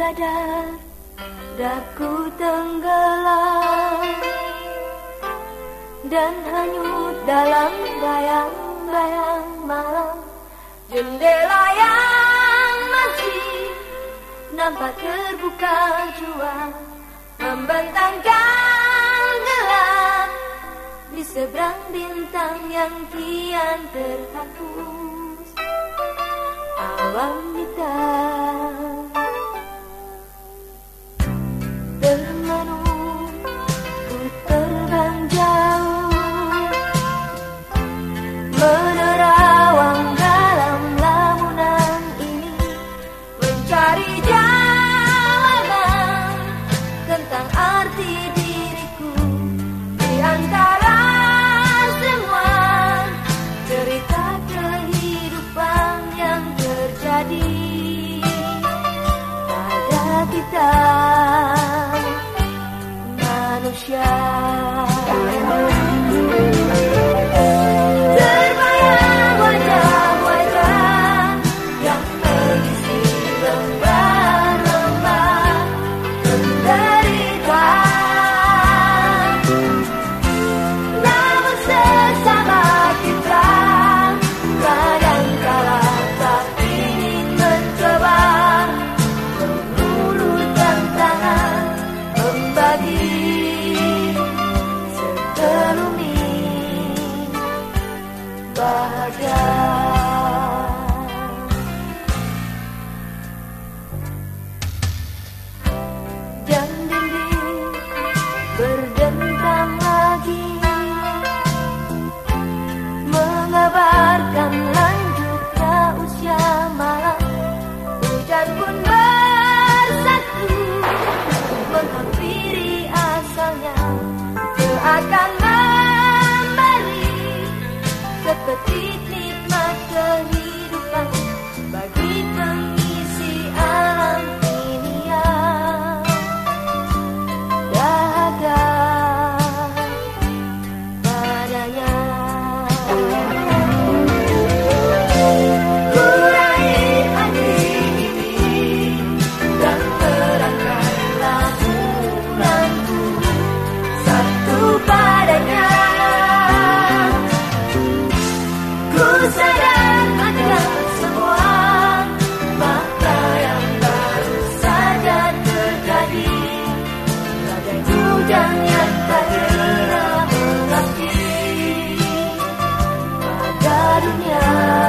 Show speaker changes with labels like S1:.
S1: sadar Daku tenggelam. Dan hanyut dalam bayang-bayang malam Jendela yang masih Nampak terbuka jua Membentangkan gelap Di seberang bintang yang kian terhapus. Awan kita manusia. bahagia. 的娘。